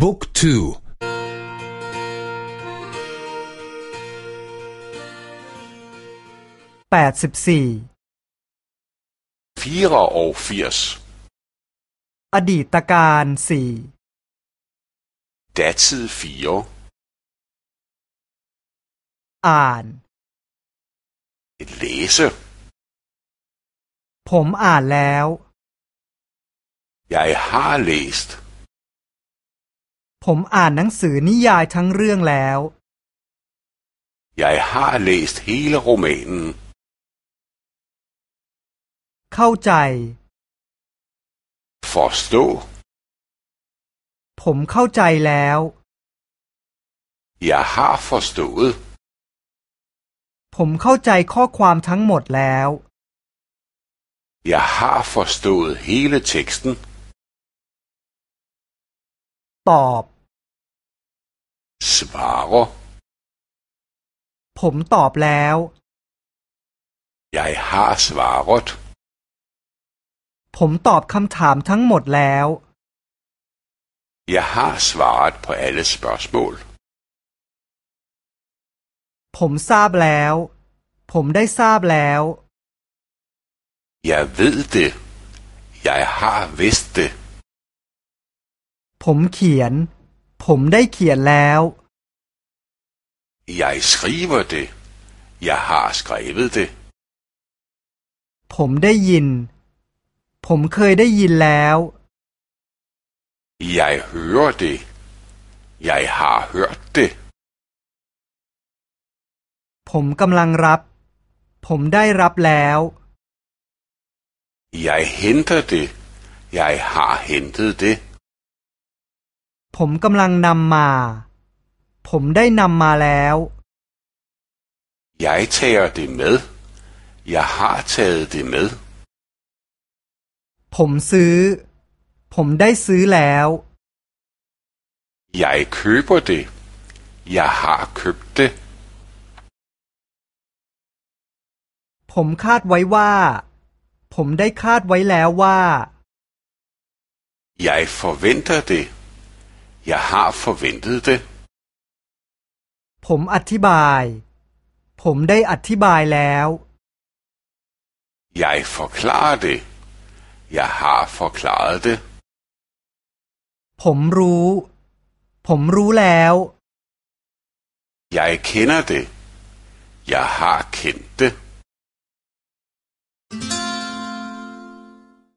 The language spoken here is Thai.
บุ๊กทูแปดสิบสี่ฟีรโอฟีสอดีตการสี่ดัตซิฟีโออ่านเลสผมอ่านแล้วยายฮาเลสต์ผมอ่านหนังสือนิยายทั้งเรื่องแล้ว Jeg har læst hele romanen. เข้าใจ Forstå. ผมเข้าใจแล้ว Jeg har forstået. ผมเข้าใจข้อความทั้งหมดแล้ว Jeg har forstået hele teksten. ตอบ Varo? ผมตอบแล้ว Jeg har svaret. ผมตอบคำถามทั้งหมดแล้ว Jeg har svaret på alle spørgsmål. ผมทราบแล้ว ผมได้ทราบแล้ว Jeg ved det. Jeg har vidst det. ผมเขียน ผมได้เขียนแล้ว Jeg skriver det. Jeg har skrevet det. ผมได้ยิน ผมเคยได้ยินแล้ว Jeg hører det. Jeg har hørt det. ผมกำลังรับ ผมได้รับแล้ว Jeg henter det. Jeg har hentet det. ผมกำลังนำมาผมได้นำมาแล้ว Jeg tager det med. Jeg har taget det med. ผมซื้อ ผมได้ซื้อแล้ว Jeg køber det. Jeg har købt det. ผมคาดไว้ว่าผมได้คาดไว้แล้วว่า Jeg forventer det. Jeg har forventet det. ผมอธิบาย ผมได้อธิบายแล้ว Jeg forklarer det. Jeg har forklaret det. ผมรู้ ผมรู้แล้ว Jeg kender det. Jeg har kendt det.